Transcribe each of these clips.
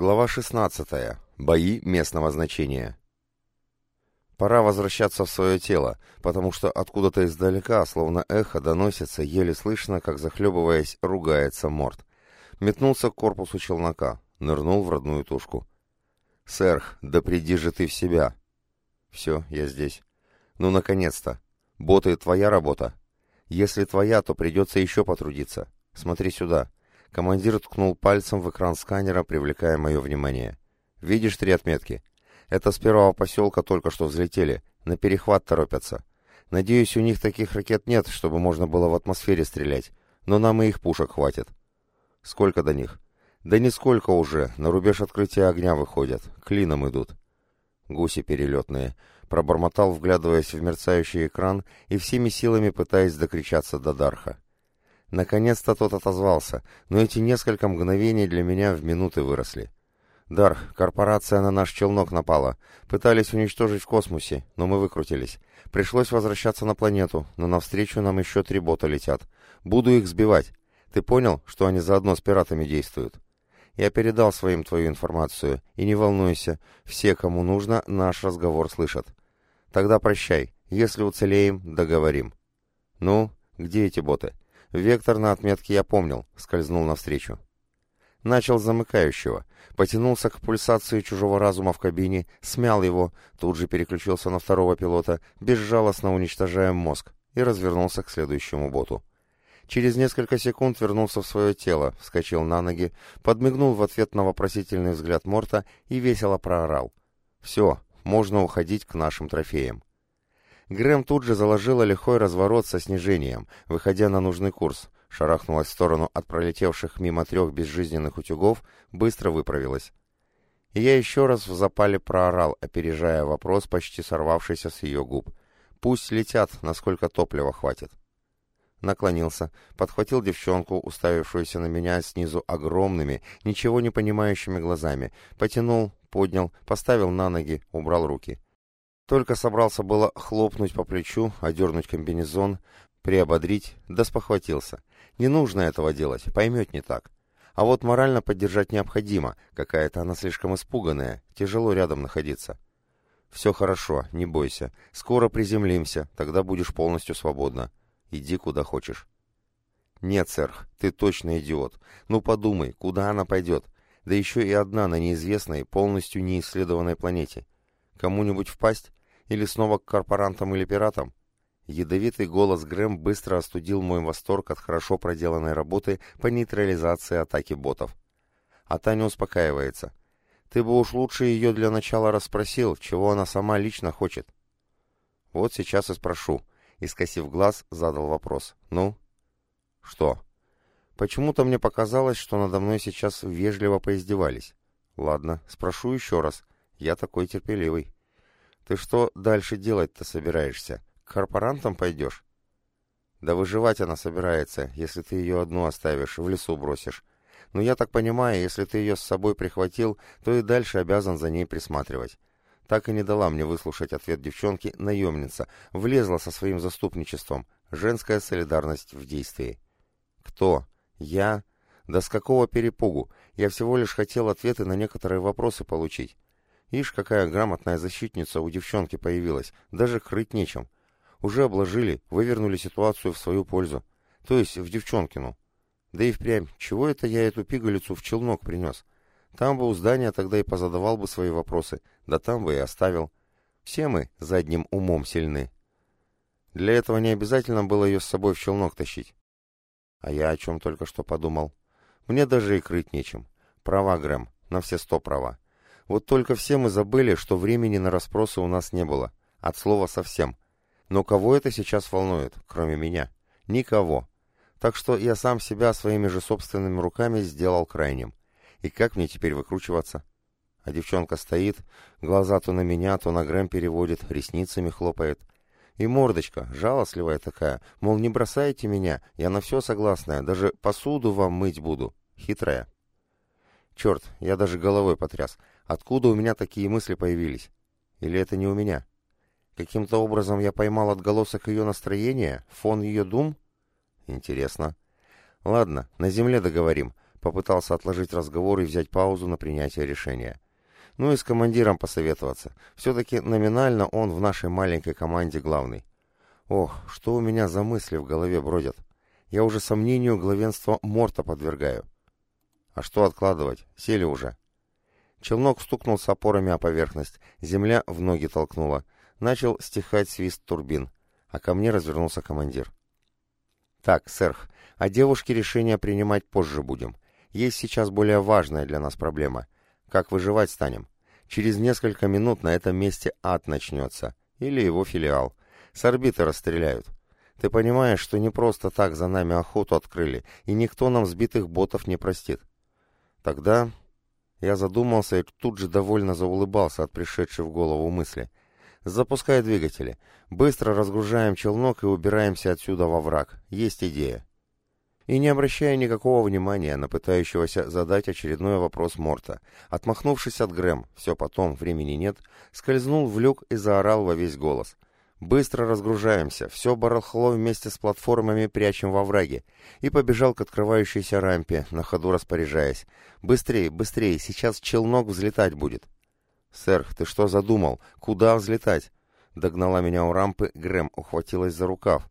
Глава 16. Бои местного значения. Пора возвращаться в свое тело, потому что откуда-то издалека, словно эхо, доносится, еле слышно, как, захлебываясь, ругается морд. Метнулся к корпусу челнока, нырнул в родную тушку. «Сэрх, да приди же ты в себя!» «Все, я здесь. Ну, наконец-то! Боты, твоя работа. Если твоя, то придется еще потрудиться. Смотри сюда!» Командир ткнул пальцем в экран сканера, привлекая мое внимание. «Видишь три отметки? Это с первого поселка только что взлетели. На перехват торопятся. Надеюсь, у них таких ракет нет, чтобы можно было в атмосфере стрелять. Но нам и их пушек хватит». «Сколько до них?» «Да нисколько уже. На рубеж открытия огня выходят. Клином идут». «Гуси перелетные», — пробормотал, вглядываясь в мерцающий экран и всеми силами пытаясь докричаться до Дарха. Наконец-то тот отозвался, но эти несколько мгновений для меня в минуты выросли. «Дар, корпорация на наш челнок напала. Пытались уничтожить в космосе, но мы выкрутились. Пришлось возвращаться на планету, но навстречу нам еще три бота летят. Буду их сбивать. Ты понял, что они заодно с пиратами действуют?» Я передал своим твою информацию, и не волнуйся, все, кому нужно, наш разговор слышат. Тогда прощай, если уцелеем, договорим. Ну, где эти боты? Вектор на отметке я помнил, скользнул навстречу. Начал замыкающего, потянулся к пульсации чужого разума в кабине, смял его, тут же переключился на второго пилота, безжалостно уничтожая мозг, и развернулся к следующему боту. Через несколько секунд вернулся в свое тело, вскочил на ноги, подмигнул в ответ на вопросительный взгляд Морта и весело проорал. «Все, можно уходить к нашим трофеям». Грэм тут же заложила лихой разворот со снижением, выходя на нужный курс, шарахнулась в сторону от пролетевших мимо трех безжизненных утюгов, быстро выправилась. И я еще раз в запале проорал, опережая вопрос, почти сорвавшийся с ее губ. «Пусть летят, насколько топлива хватит». Наклонился, подхватил девчонку, уставившуюся на меня снизу огромными, ничего не понимающими глазами, потянул, поднял, поставил на ноги, убрал руки — только собрался было хлопнуть по плечу, одернуть комбинезон, приободрить, да спохватился. Не нужно этого делать, поймет не так. А вот морально поддержать необходимо, какая-то она слишком испуганная, тяжело рядом находиться. Все хорошо, не бойся, скоро приземлимся, тогда будешь полностью свободна. Иди куда хочешь. Нет, сэр, ты точно идиот. Ну подумай, куда она пойдет? Да еще и одна на неизвестной, полностью неисследованной планете. Кому-нибудь впасть? Или снова к корпорантам или пиратам? Ядовитый голос Грэм быстро остудил мой восторг от хорошо проделанной работы по нейтрализации атаки ботов. А Таня успокаивается. Ты бы уж лучше ее для начала расспросил, чего она сама лично хочет. Вот сейчас и спрошу. И, скосив глаз, задал вопрос. Ну? Что? Почему-то мне показалось, что надо мной сейчас вежливо поиздевались. Ладно, спрошу еще раз. Я такой терпеливый. Ты что дальше делать-то собираешься? К корпорантам пойдешь? Да выживать она собирается, если ты ее одну оставишь, в лесу бросишь. Но я так понимаю, если ты ее с собой прихватил, то и дальше обязан за ней присматривать. Так и не дала мне выслушать ответ девчонки наемница, влезла со своим заступничеством. Женская солидарность в действии. Кто? Я? Да с какого перепугу? Я всего лишь хотел ответы на некоторые вопросы получить. Ишь, какая грамотная защитница у девчонки появилась, даже крыть нечем. Уже обложили, вывернули ситуацию в свою пользу. То есть в девчонкину. Да и впрямь, чего это я эту пигалицу в челнок принес? Там бы у здания тогда и позадавал бы свои вопросы, да там бы и оставил. Все мы задним умом сильны. Для этого не обязательно было ее с собой в челнок тащить. А я о чем только что подумал. Мне даже и крыть нечем. Права, Грэм, на все сто права. Вот только все мы забыли, что времени на расспросы у нас не было. От слова совсем. Но кого это сейчас волнует, кроме меня? Никого. Так что я сам себя своими же собственными руками сделал крайним. И как мне теперь выкручиваться? А девчонка стоит, глаза то на меня, то на Грэм переводит, ресницами хлопает. И мордочка, жалостливая такая, мол, не бросайте меня, я на все согласная, даже посуду вам мыть буду. Хитрая. Черт, я даже головой потряс. Откуда у меня такие мысли появились? Или это не у меня? Каким-то образом я поймал отголосок ее настроения, фон ее дум? Интересно. Ладно, на земле договорим. Попытался отложить разговор и взять паузу на принятие решения. Ну и с командиром посоветоваться. Все-таки номинально он в нашей маленькой команде главный. Ох, что у меня за мысли в голове бродят. Я уже сомнению главенства Морта подвергаю. А что откладывать? Сели уже. Челнок стукнул с опорами о поверхность, земля в ноги толкнула. Начал стихать свист турбин, а ко мне развернулся командир. «Так, сэрх, о девушке решение принимать позже будем. Есть сейчас более важная для нас проблема. Как выживать станем? Через несколько минут на этом месте ад начнется. Или его филиал. С орбиты расстреляют. Ты понимаешь, что не просто так за нами охоту открыли, и никто нам сбитых ботов не простит. Тогда я задумался и тут же довольно заулыбался от пришедшей в голову мысли. Запускай двигатели. Быстро разгружаем челнок и убираемся отсюда во враг. Есть идея. И не обращая никакого внимания на пытающегося задать очередной вопрос Морта, отмахнувшись от Грэм, все потом, времени нет, скользнул в люк и заорал во весь голос — Быстро разгружаемся, все барахло вместе с платформами прячем во враге. И побежал к открывающейся рампе, на ходу распоряжаясь. Быстрее, быстрее, сейчас челнок взлетать будет. «Сэр, ты что задумал? Куда взлетать?» Догнала меня у рампы, Грэм ухватилась за рукав.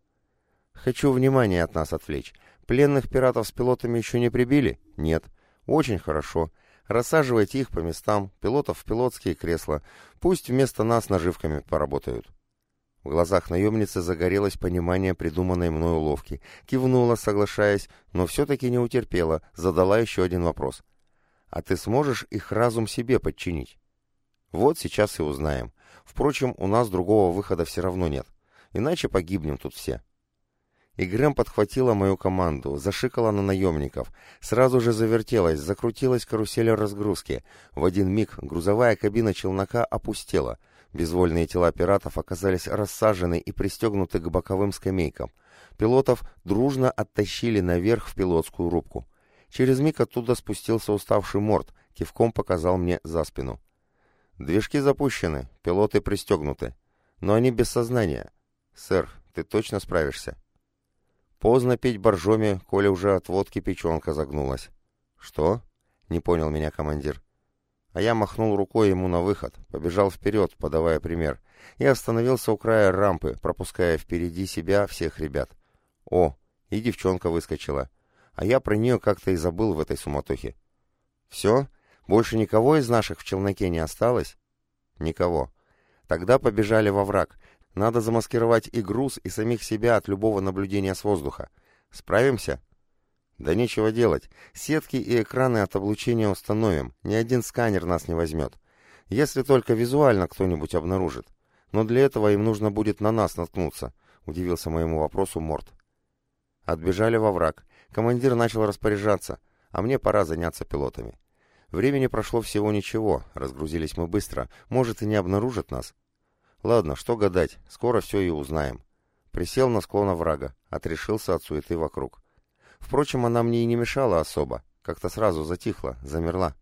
«Хочу внимание от нас отвлечь. Пленных пиратов с пилотами еще не прибили?» «Нет». «Очень хорошо. Рассаживайте их по местам, пилотов в пилотские кресла. Пусть вместо нас наживками поработают». В глазах наемницы загорелось понимание придуманной мной уловки. Кивнула, соглашаясь, но все-таки не утерпела, задала еще один вопрос. «А ты сможешь их разум себе подчинить?» «Вот сейчас и узнаем. Впрочем, у нас другого выхода все равно нет. Иначе погибнем тут все». И Грэм подхватила мою команду, зашикала на наемников. Сразу же завертелась, закрутилась карусель разгрузки. В один миг грузовая кабина челнока опустела — Безвольные тела пиратов оказались рассажены и пристегнуты к боковым скамейкам. Пилотов дружно оттащили наверх в пилотскую рубку. Через миг оттуда спустился уставший морд, кивком показал мне за спину. «Движки запущены, пилоты пристегнуты. Но они без сознания. Сэр, ты точно справишься?» «Поздно пить боржоми, коли уже от водки печенка загнулась». «Что?» — не понял меня командир. А я махнул рукой ему на выход, побежал вперед, подавая пример, и остановился у края рампы, пропуская впереди себя всех ребят. О, и девчонка выскочила. А я про нее как-то и забыл в этой суматохе. Все? Больше никого из наших в челноке не осталось? Никого. Тогда побежали во враг. Надо замаскировать и груз, и самих себя от любого наблюдения с воздуха. Справимся? Да нечего делать. Сетки и экраны от облучения установим. Ни один сканер нас не возьмет. Если только визуально кто-нибудь обнаружит. Но для этого им нужно будет на нас наткнуться, удивился моему вопросу Морт. Отбежали во враг. Командир начал распоряжаться, а мне пора заняться пилотами. Времени прошло всего ничего, разгрузились мы быстро, может и не обнаружат нас. Ладно, что гадать, скоро все и узнаем. Присел на склон врага, отрешился от суеты вокруг. Впрочем, она мне и не мешала особо, как-то сразу затихла, замерла.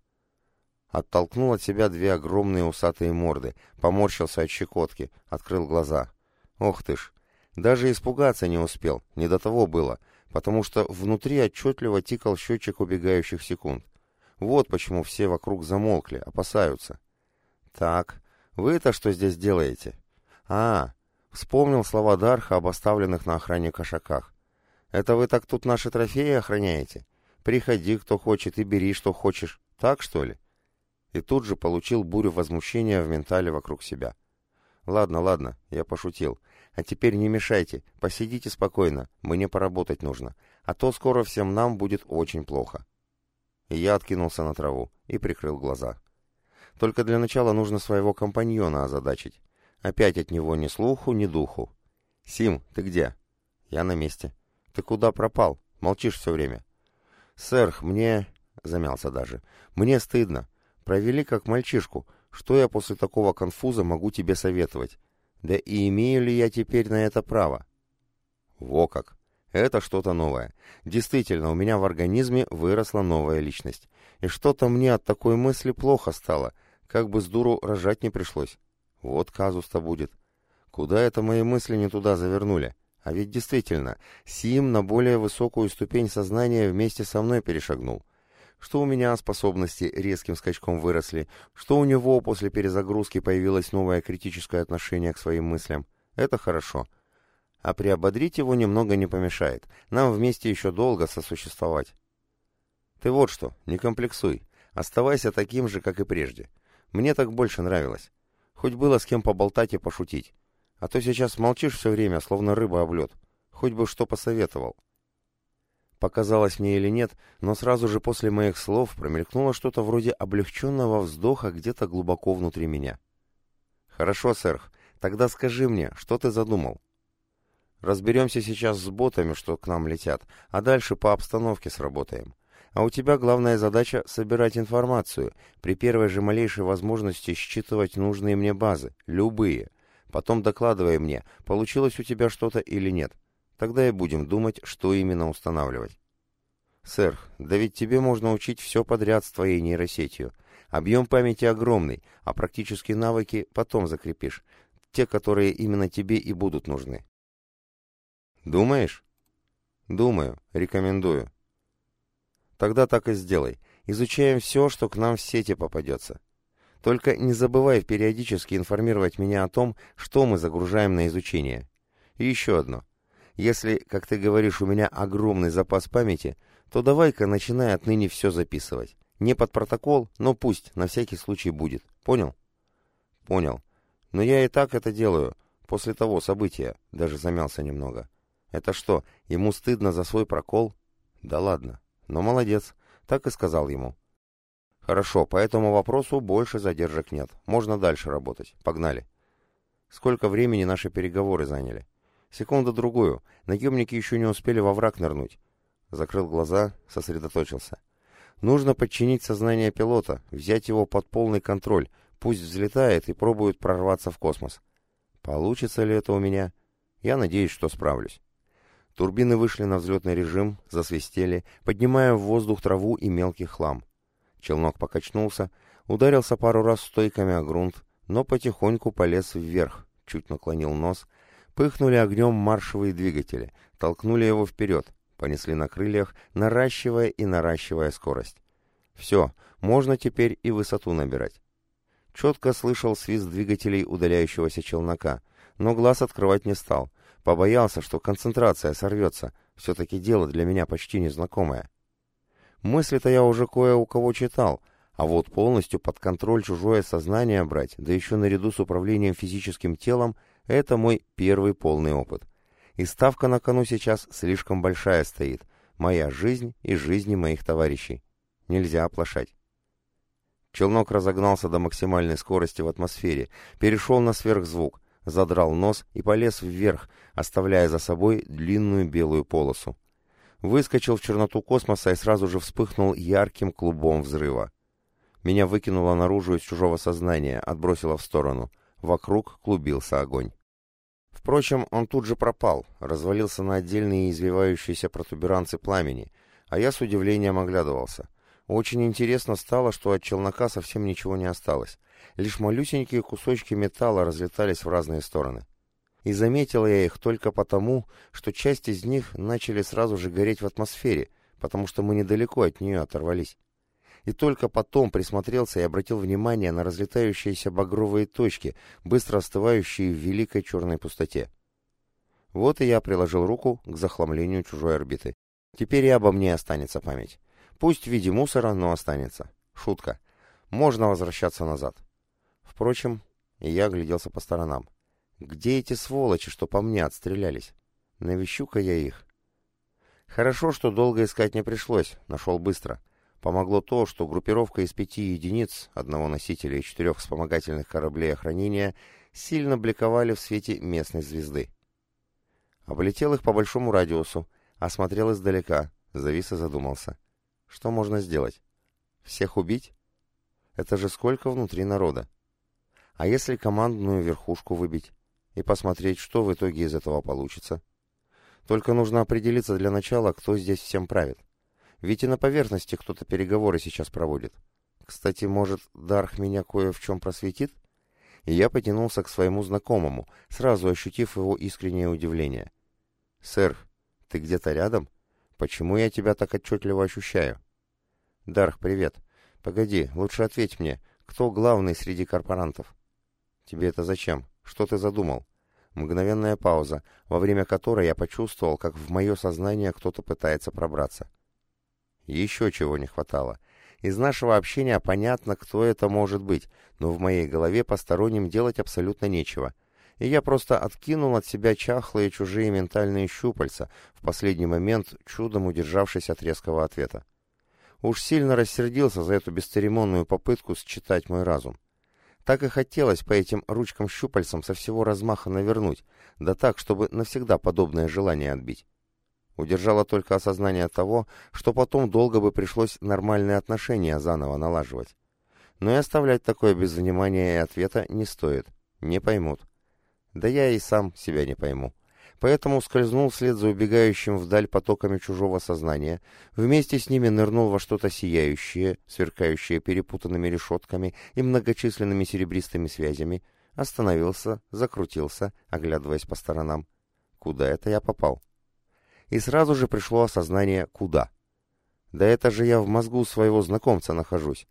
Оттолкнул от себя две огромные усатые морды, поморщился от щекотки, открыл глаза. Ох ты ж! Даже испугаться не успел, не до того было, потому что внутри отчетливо тикал счетчик убегающих секунд. Вот почему все вокруг замолкли, опасаются. Так, вы-то что здесь делаете? А, вспомнил слова Дарха об оставленных на охране кошаках. Это вы так тут наши трофеи охраняете? Приходи, кто хочет, и бери, что хочешь. Так, что ли?» И тут же получил бурю возмущения в ментале вокруг себя. «Ладно, ладно, я пошутил. А теперь не мешайте, посидите спокойно, мне поработать нужно, а то скоро всем нам будет очень плохо». И я откинулся на траву и прикрыл глаза. Только для начала нужно своего компаньона озадачить. Опять от него ни слуху, ни духу. «Сим, ты где?» «Я на месте». Ты куда пропал? Молчишь все время. Сэр, мне... Замялся даже. Мне стыдно. Провели как мальчишку. Что я после такого конфуза могу тебе советовать? Да и имею ли я теперь на это право? Во как! Это что-то новое. Действительно, у меня в организме выросла новая личность. И что-то мне от такой мысли плохо стало, как бы с дуру рожать не пришлось. Вот казус-то будет. Куда это мои мысли не туда завернули? А ведь действительно, Сим на более высокую ступень сознания вместе со мной перешагнул. что у меня способности резким скачком выросли, что у него после перезагрузки появилось новое критическое отношение к своим мыслям. Это хорошо. А приободрить его немного не помешает. Нам вместе еще долго сосуществовать. Ты вот что, не комплексуй. Оставайся таким же, как и прежде. Мне так больше нравилось. Хоть было с кем поболтать и пошутить. А то сейчас молчишь все время, словно рыба об лед. Хоть бы что посоветовал. Показалось мне или нет, но сразу же после моих слов промелькнуло что-то вроде облегченного вздоха где-то глубоко внутри меня. «Хорошо, сэр, тогда скажи мне, что ты задумал?» «Разберемся сейчас с ботами, что к нам летят, а дальше по обстановке сработаем. А у тебя главная задача — собирать информацию, при первой же малейшей возможности считывать нужные мне базы, любые. Потом докладывай мне, получилось у тебя что-то или нет». Тогда и будем думать, что именно устанавливать. Сэр, да ведь тебе можно учить все подряд с твоей нейросетью. Объем памяти огромный, а практические навыки потом закрепишь. Те, которые именно тебе и будут нужны. Думаешь? Думаю, рекомендую. Тогда так и сделай. Изучаем все, что к нам в сети попадется. Только не забывай периодически информировать меня о том, что мы загружаем на изучение. И еще одно. Если, как ты говоришь, у меня огромный запас памяти, то давай-ка начинай отныне все записывать. Не под протокол, но пусть, на всякий случай будет. Понял? Понял. Но я и так это делаю, после того события, даже замялся немного. Это что, ему стыдно за свой прокол? Да ладно. Но молодец, так и сказал ему. Хорошо, по этому вопросу больше задержек нет. Можно дальше работать. Погнали. Сколько времени наши переговоры заняли? Секунду-другую. Наемники еще не успели во враг нырнуть. Закрыл глаза, сосредоточился. Нужно подчинить сознание пилота, взять его под полный контроль. Пусть взлетает и пробует прорваться в космос. Получится ли это у меня? Я надеюсь, что справлюсь. Турбины вышли на взлетный режим, засвистели, поднимая в воздух траву и мелкий хлам. Челнок покачнулся, ударился пару раз стойками о грунт, но потихоньку полез вверх, чуть наклонил нос, Пыхнули огнем маршевые двигатели, толкнули его вперед, понесли на крыльях, наращивая и наращивая скорость. Все, можно теперь и высоту набирать. Четко слышал свист двигателей удаляющегося челнока, но глаз открывать не стал. Побоялся, что концентрация сорвется, все-таки дело для меня почти незнакомое. Мысли-то я уже кое у кого читал, а вот полностью под контроль чужое сознание брать, да еще наряду с управлением физическим телом, это мой первый полный опыт. И ставка на кону сейчас слишком большая стоит. Моя жизнь и жизни моих товарищей. Нельзя оплошать. Челнок разогнался до максимальной скорости в атмосфере, перешел на сверхзвук, задрал нос и полез вверх, оставляя за собой длинную белую полосу. Выскочил в черноту космоса и сразу же вспыхнул ярким клубом взрыва. Меня выкинуло наружу из чужого сознания, отбросило в сторону. Вокруг клубился огонь. Впрочем, он тут же пропал, развалился на отдельные извивающиеся протуберанцы пламени, а я с удивлением оглядывался. Очень интересно стало, что от челнока совсем ничего не осталось. Лишь малюсенькие кусочки металла разлетались в разные стороны. И заметил я их только потому, что часть из них начали сразу же гореть в атмосфере, потому что мы недалеко от нее оторвались и только потом присмотрелся и обратил внимание на разлетающиеся багровые точки, быстро остывающие в великой черной пустоте. Вот и я приложил руку к захламлению чужой орбиты. Теперь и обо мне останется память. Пусть в виде мусора, но останется. Шутка. Можно возвращаться назад. Впрочем, я огляделся по сторонам. Где эти сволочи, что по мне отстрелялись? Навещу-ка я их. Хорошо, что долго искать не пришлось, нашел быстро. Помогло то, что группировка из пяти единиц, одного носителя и четырех вспомогательных кораблей охранения, сильно бликовали в свете местной звезды. Облетел их по большому радиусу, осмотрел издалека, завис и задумался. Что можно сделать? Всех убить? Это же сколько внутри народа. А если командную верхушку выбить? И посмотреть, что в итоге из этого получится? Только нужно определиться для начала, кто здесь всем правит. Ведь и на поверхности кто-то переговоры сейчас проводит. Кстати, может, Дарх меня кое в чем просветит? И я потянулся к своему знакомому, сразу ощутив его искреннее удивление. «Сэр, ты где-то рядом? Почему я тебя так отчетливо ощущаю?» «Дарх, привет. Погоди, лучше ответь мне, кто главный среди корпорантов?» «Тебе это зачем? Что ты задумал?» Мгновенная пауза, во время которой я почувствовал, как в мое сознание кто-то пытается пробраться. Еще чего не хватало. Из нашего общения понятно, кто это может быть, но в моей голове посторонним делать абсолютно нечего. И я просто откинул от себя чахлые чужие ментальные щупальца, в последний момент чудом удержавшись от резкого ответа. Уж сильно рассердился за эту бесцеремонную попытку считать мой разум. Так и хотелось по этим ручкам-щупальцам со всего размаха навернуть, да так, чтобы навсегда подобное желание отбить. Удержало только осознание того, что потом долго бы пришлось нормальные отношения заново налаживать. Но и оставлять такое без внимания и ответа не стоит. Не поймут. Да я и сам себя не пойму поэтому скользнул вслед за убегающим вдаль потоками чужого сознания, вместе с ними нырнул во что-то сияющее, сверкающее перепутанными решетками и многочисленными серебристыми связями, остановился, закрутился, оглядываясь по сторонам. Куда это я попал? И сразу же пришло осознание «куда?». Да это же я в мозгу своего знакомца нахожусь.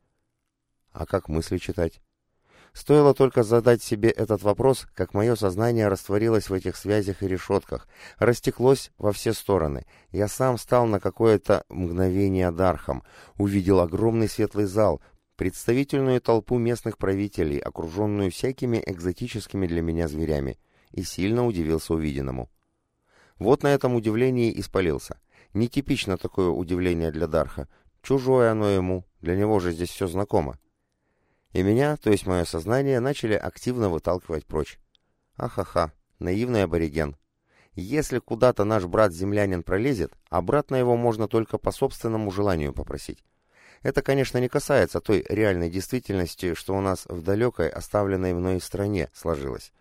А как мысли читать? Стоило только задать себе этот вопрос, как мое сознание растворилось в этих связях и решетках, растеклось во все стороны. Я сам стал на какое-то мгновение дархом, увидел огромный светлый зал, представительную толпу местных правителей, окруженную всякими экзотическими для меня зверями, и сильно удивился увиденному. Вот на этом удивлении и спалился. Нетипично такое удивление для Дарха. Чужое оно ему, для него же здесь все знакомо. И меня, то есть мое сознание, начали активно выталкивать прочь. Ахаха, наивный абориген. Если куда-то наш брат-землянин пролезет, обратно его можно только по собственному желанию попросить. Это, конечно, не касается той реальной действительности, что у нас в далекой, оставленной мной стране, сложилось.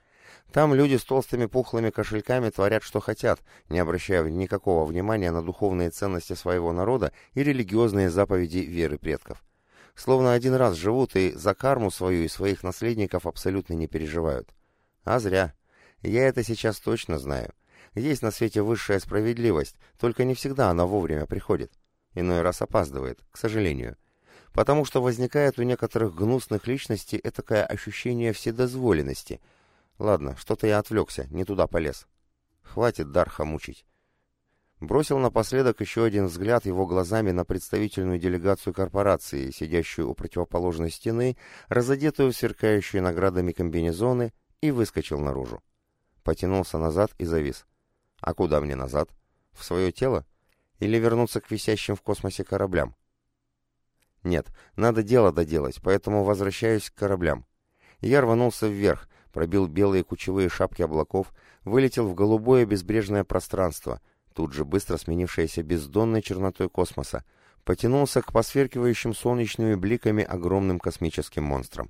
Там люди с толстыми пухлыми кошельками творят, что хотят, не обращая никакого внимания на духовные ценности своего народа и религиозные заповеди веры предков словно один раз живут и за карму свою и своих наследников абсолютно не переживают. А зря. Я это сейчас точно знаю. Есть на свете высшая справедливость, только не всегда она вовремя приходит. Иной раз опаздывает, к сожалению. Потому что возникает у некоторых гнусных личностей этакое ощущение вседозволенности. Ладно, что-то я отвлекся, не туда полез. Хватит Дарха мучить. Бросил напоследок еще один взгляд его глазами на представительную делегацию корпорации, сидящую у противоположной стены, разодетую в сверкающие наградами комбинезоны, и выскочил наружу. Потянулся назад и завис. А куда мне назад? В свое тело? Или вернуться к висящим в космосе кораблям? Нет, надо дело доделать, поэтому возвращаюсь к кораблям. Я рванулся вверх, пробил белые кучевые шапки облаков, вылетел в голубое безбрежное пространство — тут же быстро сменившаяся бездонной чернотой космоса, потянулся к посверкивающим солнечными бликами огромным космическим монстрам.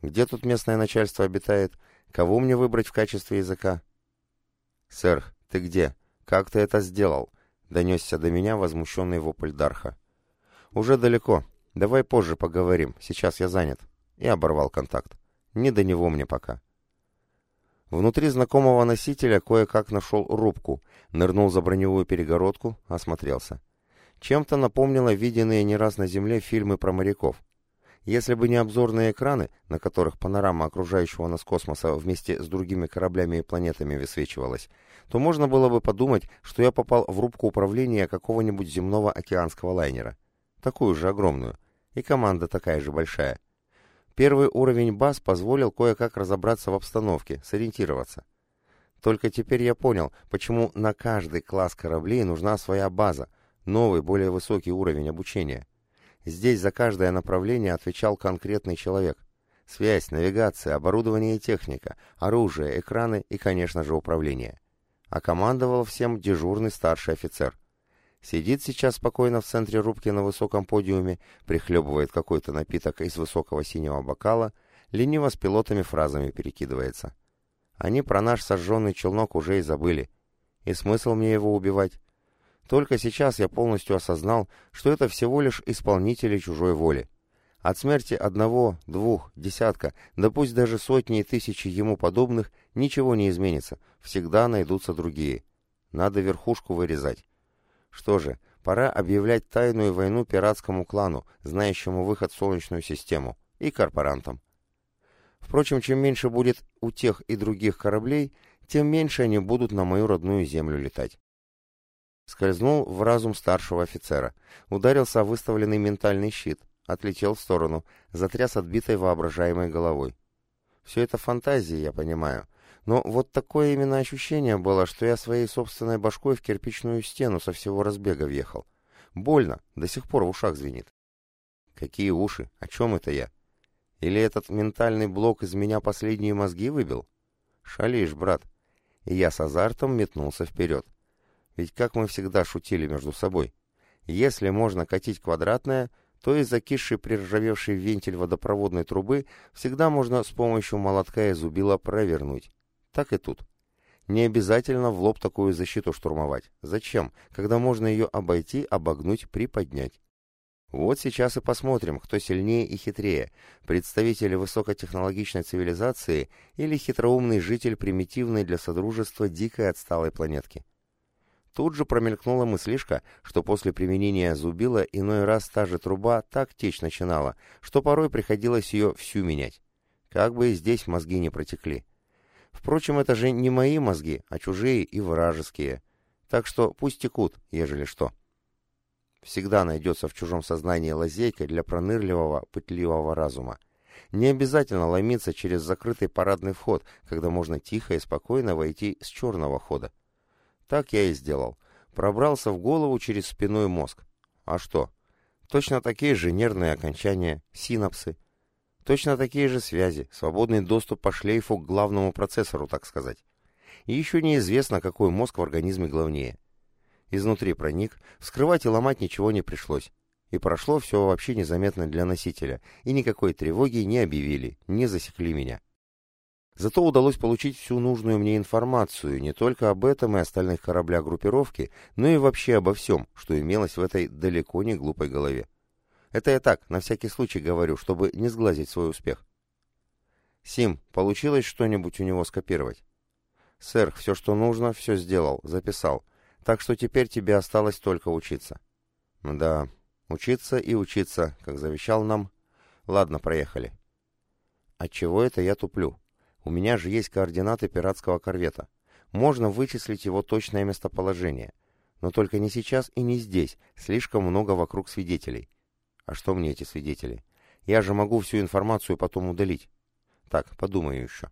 Где тут местное начальство обитает? Кого мне выбрать в качестве языка? «Сэр, ты где? Как ты это сделал?» — донесся до меня возмущенный вопль Дарха. «Уже далеко. Давай позже поговорим. Сейчас я занят». И оборвал контакт. «Не до него мне пока». Внутри знакомого носителя кое-как нашел рубку, нырнул за броневую перегородку, осмотрелся. Чем-то напомнило виденные не раз на Земле фильмы про моряков. Если бы не обзорные экраны, на которых панорама окружающего нас космоса вместе с другими кораблями и планетами высвечивалась, то можно было бы подумать, что я попал в рубку управления какого-нибудь земного океанского лайнера. Такую же огромную. И команда такая же большая. Первый уровень баз позволил кое-как разобраться в обстановке, сориентироваться. Только теперь я понял, почему на каждый класс кораблей нужна своя база, новый, более высокий уровень обучения. Здесь за каждое направление отвечал конкретный человек. Связь, навигация, оборудование и техника, оружие, экраны и, конечно же, управление. А командовал всем дежурный старший офицер – Сидит сейчас спокойно в центре рубки на высоком подиуме, прихлебывает какой-то напиток из высокого синего бокала, лениво с пилотами фразами перекидывается. Они про наш сожженный челнок уже и забыли. И смысл мне его убивать? Только сейчас я полностью осознал, что это всего лишь исполнители чужой воли. От смерти одного, двух, десятка, да пусть даже сотни и тысячи ему подобных, ничего не изменится, всегда найдутся другие. Надо верхушку вырезать. Что же, Пора объявлять тайную войну пиратскому клану, знающему выход в Солнечную систему, и корпорантам. Впрочем, чем меньше будет у тех и других кораблей, тем меньше они будут на мою родную землю летать. Скользнул в разум старшего офицера, ударился о выставленный ментальный щит, отлетел в сторону, затряс отбитой воображаемой головой. Все это фантазии, я понимаю, но вот такое именно ощущение было, что я своей собственной башкой в кирпичную стену со всего разбега въехал. Больно, до сих пор в ушах звенит. Какие уши? О чем это я? Или этот ментальный блок из меня последние мозги выбил? Шалишь, брат. И я с азартом метнулся вперед. Ведь как мы всегда шутили между собой. Если можно катить квадратное, то и закисший приржавевший вентиль водопроводной трубы всегда можно с помощью молотка и зубила провернуть. Так и тут. Не обязательно в лоб такую защиту штурмовать. Зачем, когда можно ее обойти, обогнуть, приподнять? Вот сейчас и посмотрим, кто сильнее и хитрее, представители высокотехнологичной цивилизации или хитроумный житель примитивной для Содружества дикой отсталой планетки. Тут же промелькнула мыслишка, что после применения зубила иной раз та же труба так течь начинала, что порой приходилось ее всю менять. Как бы и здесь мозги не протекли. Впрочем, это же не мои мозги, а чужие и вражеские. Так что пусть текут, ежели что. Всегда найдется в чужом сознании лазейка для пронырливого, пытливого разума. Не обязательно ломиться через закрытый парадный вход, когда можно тихо и спокойно войти с черного хода. Так я и сделал. Пробрался в голову через спиной мозг. А что? Точно такие же нервные окончания, синапсы. Точно такие же связи, свободный доступ по шлейфу к главному процессору, так сказать. И еще неизвестно, какой мозг в организме главнее. Изнутри проник, вскрывать и ломать ничего не пришлось. И прошло все вообще незаметно для носителя, и никакой тревоги не объявили, не засекли меня. Зато удалось получить всю нужную мне информацию не только об этом и остальных кораблях группировки, но и вообще обо всем, что имелось в этой далеко не глупой голове. Это я так, на всякий случай говорю, чтобы не сглазить свой успех. Сим, получилось что-нибудь у него скопировать? Сэр, все, что нужно, все сделал, записал. Так что теперь тебе осталось только учиться. Да, учиться и учиться, как завещал нам. Ладно, проехали. Отчего это я туплю? У меня же есть координаты пиратского корвета. Можно вычислить его точное местоположение. Но только не сейчас и не здесь, слишком много вокруг свидетелей. А что мне эти свидетели? Я же могу всю информацию потом удалить. Так, подумаю еще.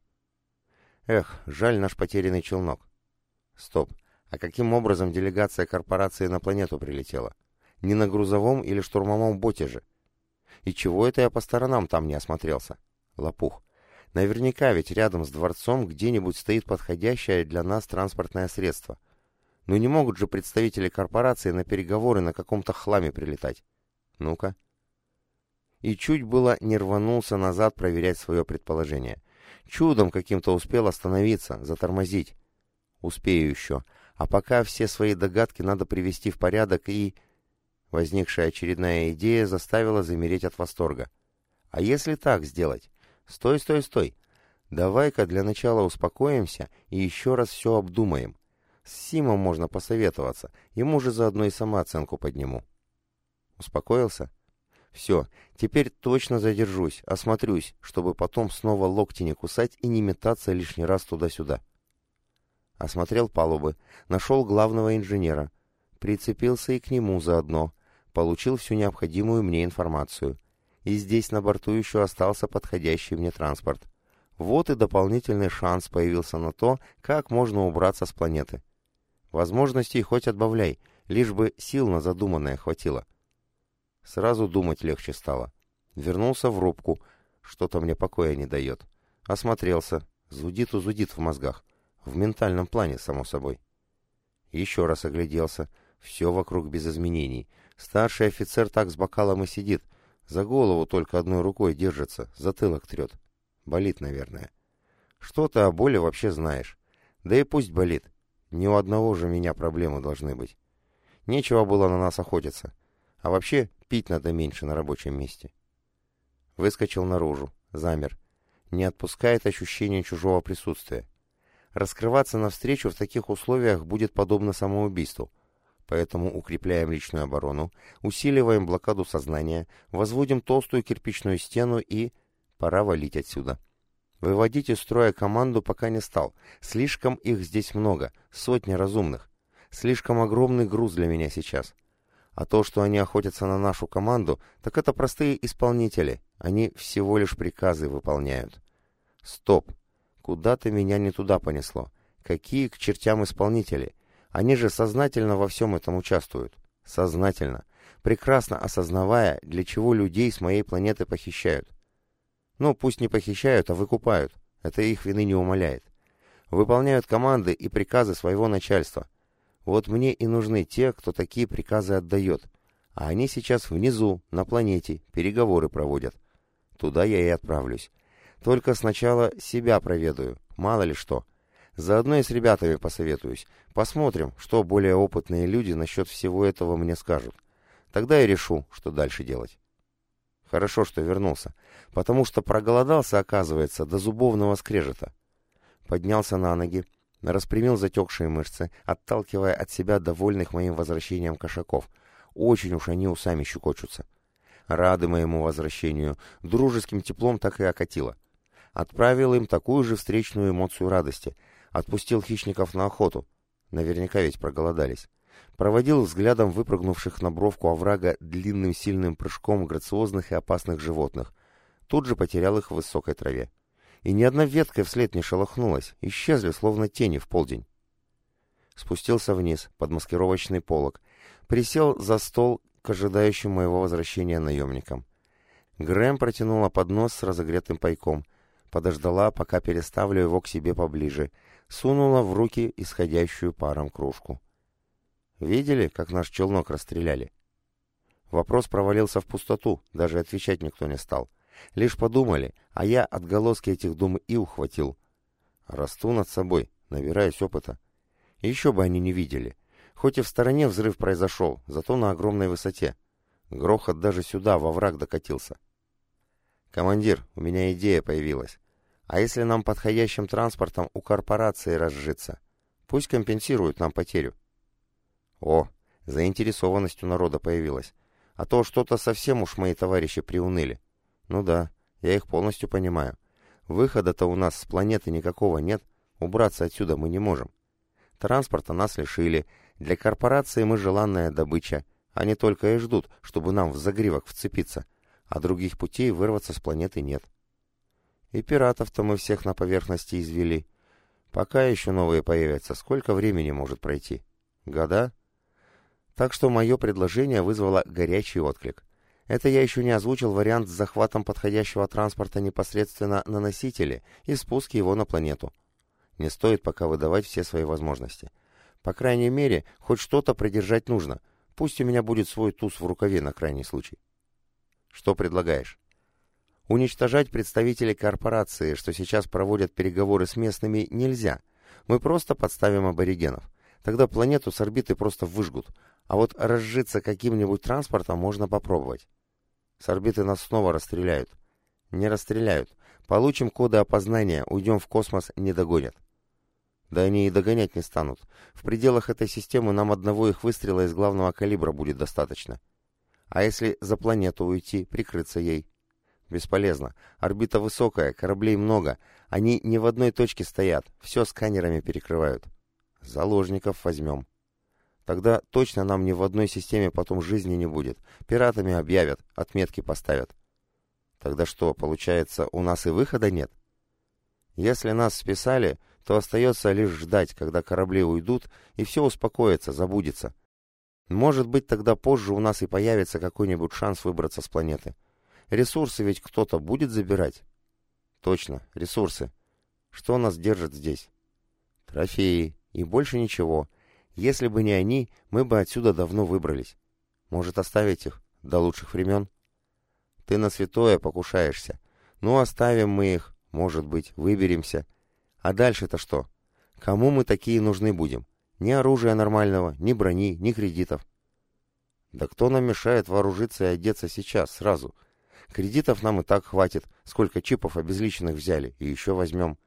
Эх, жаль наш потерянный челнок. Стоп. А каким образом делегация корпорации на планету прилетела? Не на грузовом или штурмовом боте же? И чего это я по сторонам там не осмотрелся? Лопух. Наверняка ведь рядом с дворцом где-нибудь стоит подходящее для нас транспортное средство. Но не могут же представители корпорации на переговоры на каком-то хламе прилетать. Ну-ка. И чуть было не рванулся назад проверять свое предположение. Чудом каким-то успел остановиться, затормозить. Успею еще. А пока все свои догадки надо привести в порядок и... Возникшая очередная идея заставила замереть от восторга. А если так сделать? «Стой, стой, стой! Давай-ка для начала успокоимся и еще раз все обдумаем. С Симом можно посоветоваться, ему же заодно и самооценку подниму». Успокоился? «Все, теперь точно задержусь, осмотрюсь, чтобы потом снова локти не кусать и не метаться лишний раз туда-сюда». Осмотрел палубы, нашел главного инженера, прицепился и к нему заодно, получил всю необходимую мне информацию и здесь на борту еще остался подходящий мне транспорт. Вот и дополнительный шанс появился на то, как можно убраться с планеты. Возможностей хоть отбавляй, лишь бы сил на задуманное хватило. Сразу думать легче стало. Вернулся в рубку, что-то мне покоя не дает. Осмотрелся, зудит-узудит в мозгах. В ментальном плане, само собой. Еще раз огляделся. Все вокруг без изменений. Старший офицер так с бокалом и сидит, за голову только одной рукой держится, затылок трет. Болит, наверное. Что ты о боли вообще знаешь? Да и пусть болит. Ни у одного же меня проблемы должны быть. Нечего было на нас охотиться. А вообще, пить надо меньше на рабочем месте. Выскочил наружу, замер. Не отпускает ощущение чужого присутствия. Раскрываться навстречу в таких условиях будет подобно самоубийству. Поэтому укрепляем личную оборону, усиливаем блокаду сознания, возводим толстую кирпичную стену и... Пора валить отсюда. Выводить из строя команду пока не стал. Слишком их здесь много, сотни разумных. Слишком огромный груз для меня сейчас. А то, что они охотятся на нашу команду, так это простые исполнители. Они всего лишь приказы выполняют. Стоп. Куда-то меня не туда понесло. Какие к чертям исполнители? Они же сознательно во всем этом участвуют. Сознательно. Прекрасно осознавая, для чего людей с моей планеты похищают. Ну, пусть не похищают, а выкупают. Это их вины не умаляет. Выполняют команды и приказы своего начальства. Вот мне и нужны те, кто такие приказы отдает. А они сейчас внизу, на планете, переговоры проводят. Туда я и отправлюсь. Только сначала себя проведаю, мало ли что. Заодно и с ребятами посоветуюсь. Посмотрим, что более опытные люди насчет всего этого мне скажут. Тогда я решу, что дальше делать. Хорошо, что вернулся, потому что проголодался, оказывается, до зубовного скрежета. Поднялся на ноги, распрямил затекшие мышцы, отталкивая от себя довольных моим возвращением кошаков. Очень уж они усами щекочутся. Рады моему возвращению, дружеским теплом так и окатило. Отправил им такую же встречную эмоцию радости — Отпустил хищников на охоту. Наверняка ведь проголодались. Проводил взглядом выпрыгнувших на бровку оврага длинным сильным прыжком грациозных и опасных животных. Тут же потерял их в высокой траве. И ни одна ветка вслед не шелохнулась, исчезли, словно тени в полдень. Спустился вниз, под маскировочный полог, присел за стол к ожидающим моего возвращения наемникам. Грэм протянула поднос с разогретым пайком, подождала, пока переставлю его к себе поближе — сунула в руки исходящую паром кружку. «Видели, как наш челнок расстреляли?» Вопрос провалился в пустоту, даже отвечать никто не стал. Лишь подумали, а я отголоски этих дум и ухватил. Расту над собой, набираясь опыта. Еще бы они не видели. Хоть и в стороне взрыв произошел, зато на огромной высоте. Грохот даже сюда, во враг докатился. «Командир, у меня идея появилась. А если нам подходящим транспортом у корпорации разжиться? Пусть компенсируют нам потерю. О, заинтересованность у народа появилась. А то что-то совсем уж мои товарищи приуныли. Ну да, я их полностью понимаю. Выхода-то у нас с планеты никакого нет, убраться отсюда мы не можем. Транспорта нас лишили, для корпорации мы желанная добыча. Они только и ждут, чтобы нам в загривок вцепиться, а других путей вырваться с планеты нет. И пиратов-то мы всех на поверхности извели. Пока еще новые появятся, сколько времени может пройти? Года? Так что мое предложение вызвало горячий отклик. Это я еще не озвучил вариант с захватом подходящего транспорта непосредственно на носителе и спуске его на планету. Не стоит пока выдавать все свои возможности. По крайней мере, хоть что-то придержать нужно. Пусть у меня будет свой туз в рукаве на крайний случай. Что предлагаешь? Уничтожать представителей корпорации, что сейчас проводят переговоры с местными, нельзя. Мы просто подставим аборигенов. Тогда планету с орбиты просто выжгут. А вот разжиться каким-нибудь транспортом можно попробовать. С орбиты нас снова расстреляют. Не расстреляют. Получим коды опознания, уйдем в космос, не догонят. Да они и догонять не станут. В пределах этой системы нам одного их выстрела из главного калибра будет достаточно. А если за планету уйти, прикрыться ей? Бесполезно. Орбита высокая, кораблей много. Они не в одной точке стоят, все сканерами перекрывают. Заложников возьмем. Тогда точно нам ни в одной системе потом жизни не будет. Пиратами объявят, отметки поставят. Тогда что, получается, у нас и выхода нет? Если нас списали, то остается лишь ждать, когда корабли уйдут, и все успокоится, забудется. Может быть, тогда позже у нас и появится какой-нибудь шанс выбраться с планеты. Ресурсы ведь кто-то будет забирать. Точно, ресурсы. Что нас держит здесь? Трофеи. И больше ничего. Если бы не они, мы бы отсюда давно выбрались. Может, оставить их до лучших времен? Ты на святое покушаешься. Ну, оставим мы их, может быть, выберемся. А дальше-то что? Кому мы такие нужны будем? Ни оружия нормального, ни брони, ни кредитов. Да кто нам мешает вооружиться и одеться сейчас, сразу? Кредитов нам и так хватит, сколько чипов обезличенных взяли, и еще возьмем.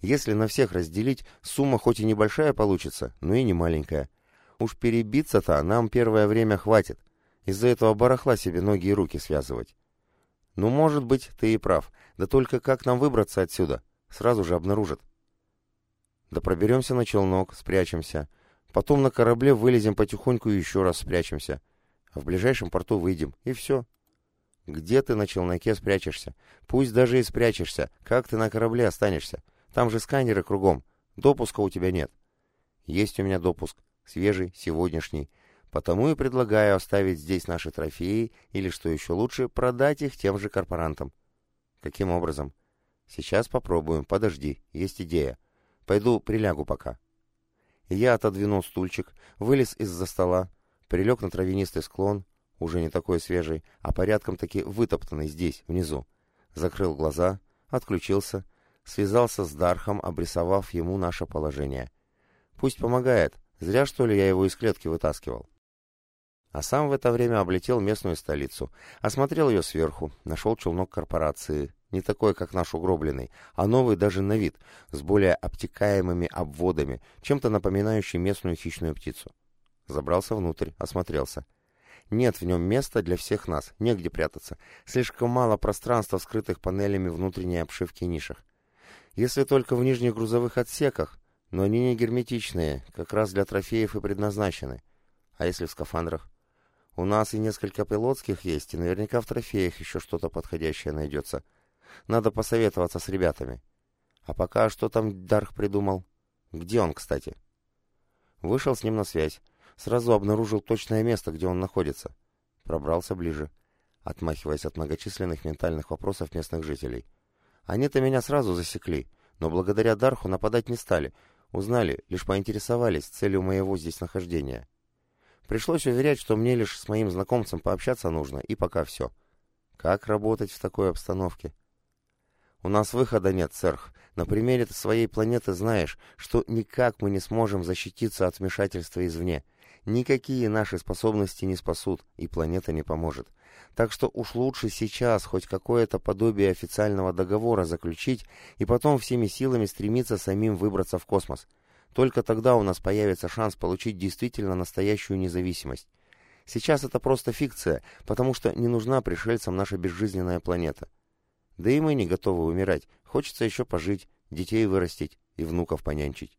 Если на всех разделить, сумма хоть и небольшая получится, но и не маленькая. Уж перебиться-то нам первое время хватит. Из-за этого барахла себе ноги и руки связывать. Ну, может быть, ты и прав. Да только как нам выбраться отсюда? Сразу же обнаружат. Да проберемся на челнок, спрячемся. Потом на корабле вылезем потихоньку и еще раз спрячемся. А в ближайшем порту выйдем, и все. Где ты на челноке спрячешься? Пусть даже и спрячешься. Как ты на корабле останешься? Там же сканеры кругом. Допуска у тебя нет. Есть у меня допуск. Свежий, сегодняшний. Потому и предлагаю оставить здесь наши трофеи, или, что еще лучше, продать их тем же корпорантам. Каким образом? Сейчас попробуем. Подожди, есть идея. Пойду прилягу пока. Я отодвинул стульчик, вылез из-за стола, прилег на травянистый склон, уже не такой свежий, а порядком таки вытоптанный здесь, внизу. Закрыл глаза, отключился, связался с Дархом, обрисовав ему наше положение. Пусть помогает, зря что ли я его из клетки вытаскивал. А сам в это время облетел местную столицу, осмотрел ее сверху, нашел челнок корпорации, не такой, как наш угробленный, а новый даже на вид, с более обтекаемыми обводами, чем-то напоминающий местную хищную птицу. Забрался внутрь, осмотрелся. Нет в нем места для всех нас, негде прятаться. Слишком мало пространства, скрытых панелями внутренней обшивки нишах. Если только в нижних грузовых отсеках, но они не герметичные, как раз для трофеев и предназначены. А если в скафандрах? У нас и несколько пилотских есть, и наверняка в трофеях еще что-то подходящее найдется. Надо посоветоваться с ребятами. А пока что там Дарх придумал? Где он, кстати? Вышел с ним на связь. Сразу обнаружил точное место, где он находится. Пробрался ближе, отмахиваясь от многочисленных ментальных вопросов местных жителей. Они-то меня сразу засекли, но благодаря Дарху нападать не стали. Узнали, лишь поинтересовались целью моего здесь нахождения. Пришлось уверять, что мне лишь с моим знакомцем пообщаться нужно, и пока все. Как работать в такой обстановке? У нас выхода нет, сэрх. На примере своей планеты знаешь, что никак мы не сможем защититься от вмешательства извне. Никакие наши способности не спасут, и планета не поможет. Так что уж лучше сейчас хоть какое-то подобие официального договора заключить, и потом всеми силами стремиться самим выбраться в космос. Только тогда у нас появится шанс получить действительно настоящую независимость. Сейчас это просто фикция, потому что не нужна пришельцам наша безжизненная планета. Да и мы не готовы умирать. Хочется еще пожить, детей вырастить и внуков понянчить.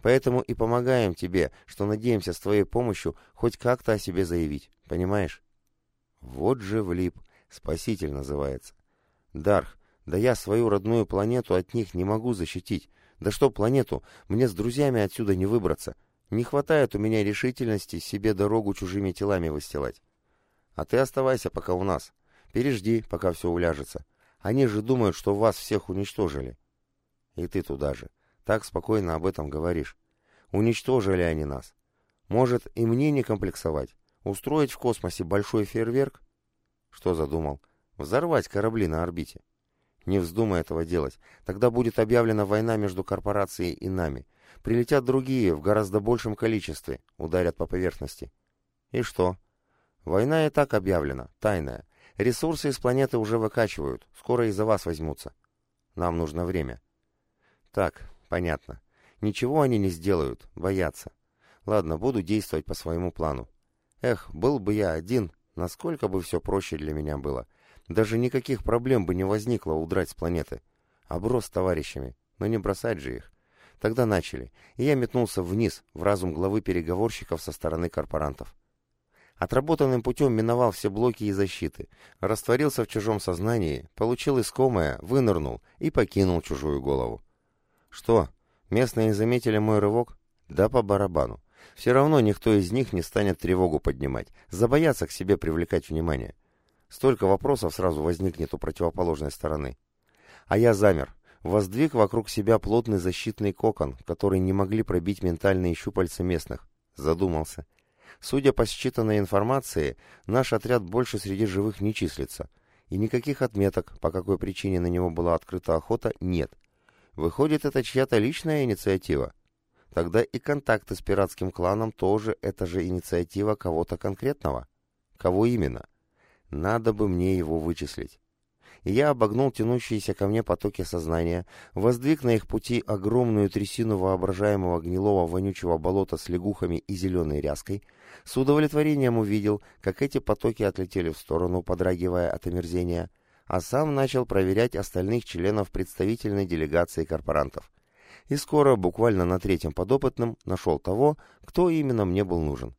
Поэтому и помогаем тебе, что надеемся с твоей помощью хоть как-то о себе заявить. Понимаешь? Вот же влип. Спаситель называется. Дарх, да я свою родную планету от них не могу защитить. Да что планету? Мне с друзьями отсюда не выбраться. Не хватает у меня решительности себе дорогу чужими телами выстилать. А ты оставайся пока у нас. Пережди, пока все уляжется. Они же думают, что вас всех уничтожили. И ты туда же. Так спокойно об этом говоришь. Уничтожили они нас. Может, и мне не комплексовать? Устроить в космосе большой фейерверк? Что задумал? Взорвать корабли на орбите. Не вздумай этого делать. Тогда будет объявлена война между корпорацией и нами. Прилетят другие в гораздо большем количестве, ударят по поверхности. И что? Война и так объявлена, тайная. Ресурсы из планеты уже выкачивают. Скоро из-за вас возьмутся. Нам нужно время. Так, понятно. Ничего они не сделают, боятся. Ладно, буду действовать по своему плану. Эх, был бы я один, насколько бы все проще для меня было. Даже никаких проблем бы не возникло удрать с планеты. Оброс товарищами, но не бросать же их. Тогда начали, и я метнулся вниз, в разум главы переговорщиков со стороны корпорантов. Отработанным путем миновал все блоки и защиты, растворился в чужом сознании, получил искомое, вынырнул и покинул чужую голову. Что, местные заметили мой рывок? Да по барабану. Все равно никто из них не станет тревогу поднимать, забоятся к себе привлекать внимание. Столько вопросов сразу возникнет у противоположной стороны. А я замер, воздвиг вокруг себя плотный защитный кокон, который не могли пробить ментальные щупальца местных. Задумался. Судя по считанной информации, наш отряд больше среди живых не числится, и никаких отметок, по какой причине на него была открыта охота, нет. Выходит, это чья-то личная инициатива. Тогда и контакты с пиратским кланом тоже это же инициатива кого-то конкретного. Кого именно? Надо бы мне его вычислить. я обогнул тянущиеся ко мне потоки сознания, воздвиг на их пути огромную трясину воображаемого гнилого вонючего болота с лягухами и зеленой ряской, с удовлетворением увидел, как эти потоки отлетели в сторону, подрагивая от омерзения, а сам начал проверять остальных членов представительной делегации корпорантов. И скоро, буквально на третьем подопытном, нашел того, кто именно мне был нужен.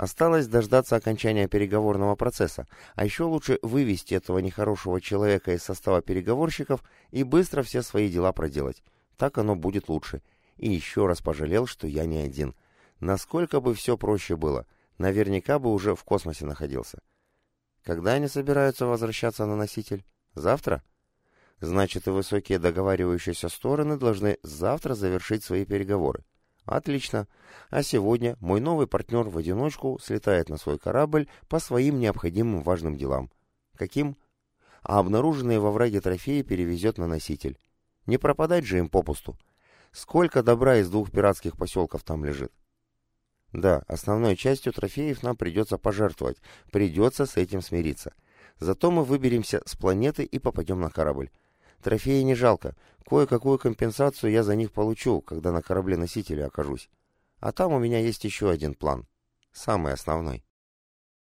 Осталось дождаться окончания переговорного процесса, а еще лучше вывести этого нехорошего человека из состава переговорщиков и быстро все свои дела проделать. Так оно будет лучше. И еще раз пожалел, что я не один. Насколько бы все проще было. Наверняка бы уже в космосе находился. Когда они собираются возвращаться на носитель? Завтра? Значит, и высокие договаривающиеся стороны должны завтра завершить свои переговоры. Отлично. А сегодня мой новый партнер в одиночку слетает на свой корабль по своим необходимым важным делам. Каким? А обнаруженные во враге трофеи перевезет на носитель. Не пропадать же им попусту. Сколько добра из двух пиратских поселков там лежит? Да, основной частью трофеев нам придется пожертвовать, придется с этим смириться. Зато мы выберемся с планеты и попадем на корабль. Трофеи не жалко. Кое-какую компенсацию я за них получу, когда на корабле-носителе окажусь. А там у меня есть еще один план. Самый основной.